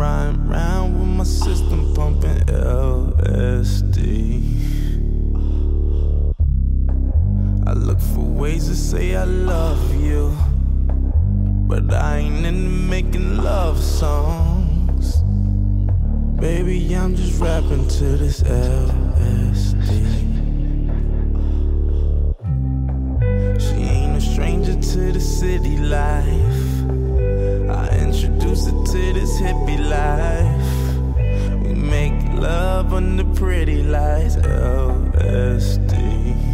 riding round with my system pumping LSD. I look for ways to say I love you, but I ain't into making love songs. Baby, I'm just rapping to this LSD. She ain't a stranger to the city life. Introduced to this hippie life. We make love under pretty lights, oh, LSD.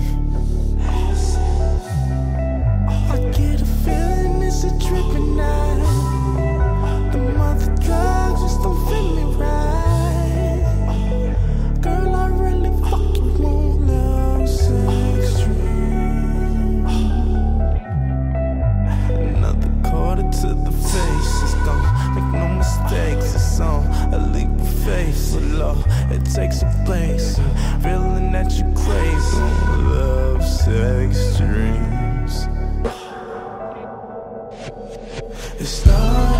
face. Love, it takes a place. Feeling that you crazy. Love, sex, dreams. It's love.